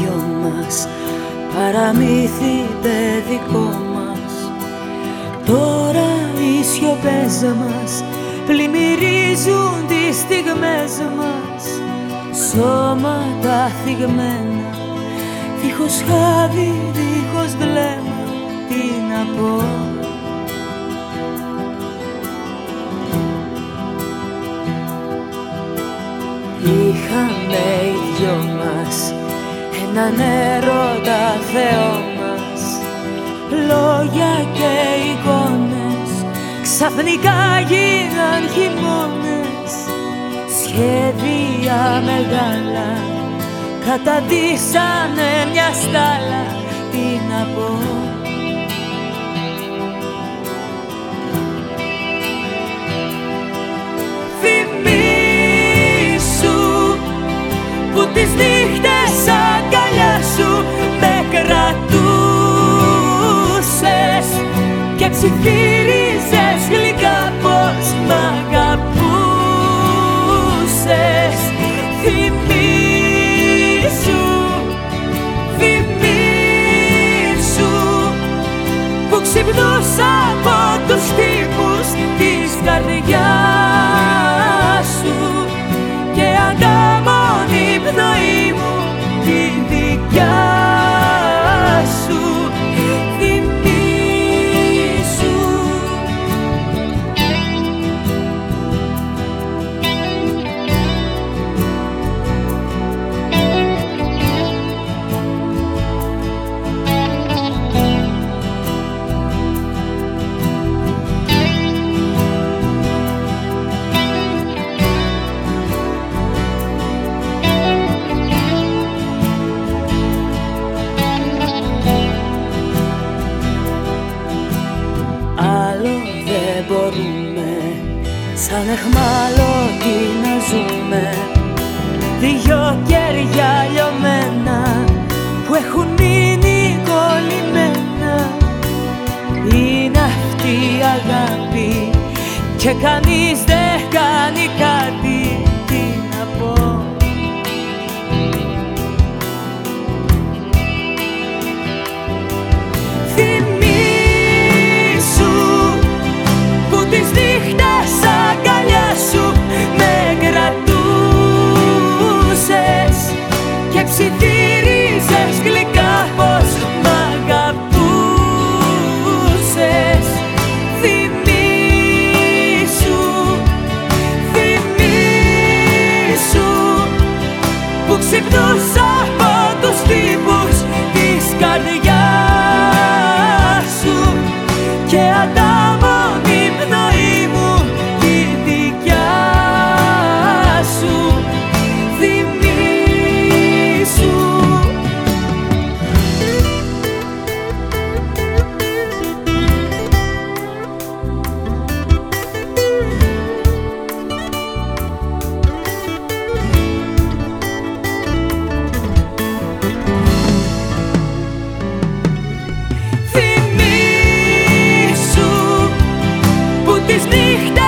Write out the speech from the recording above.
δυο μας παραμύθι παιδικό μας. Τώρα οι σιωπές μας πλημμυρίζουν τις στιγμές μας. Σώματα θυγμένα, δίχως χάδι, δίχως βλέμμα, τι να πω. Είχαμε οι δυο μας έναν έρωτα Θεό μας. Λόγια και εικόνες ξαφνικά γίναν χειμώνες. Σχέδια μεγάλα καταντήσανε μια στάλα. Τι να πω σαν εχμάλωτοι να ζούμε Δυο κέρια λιωμένα που έχουν μείνει κολλημένα. Είναι αυτή η αγάπη και κανείς δεν κάνει κάτι και που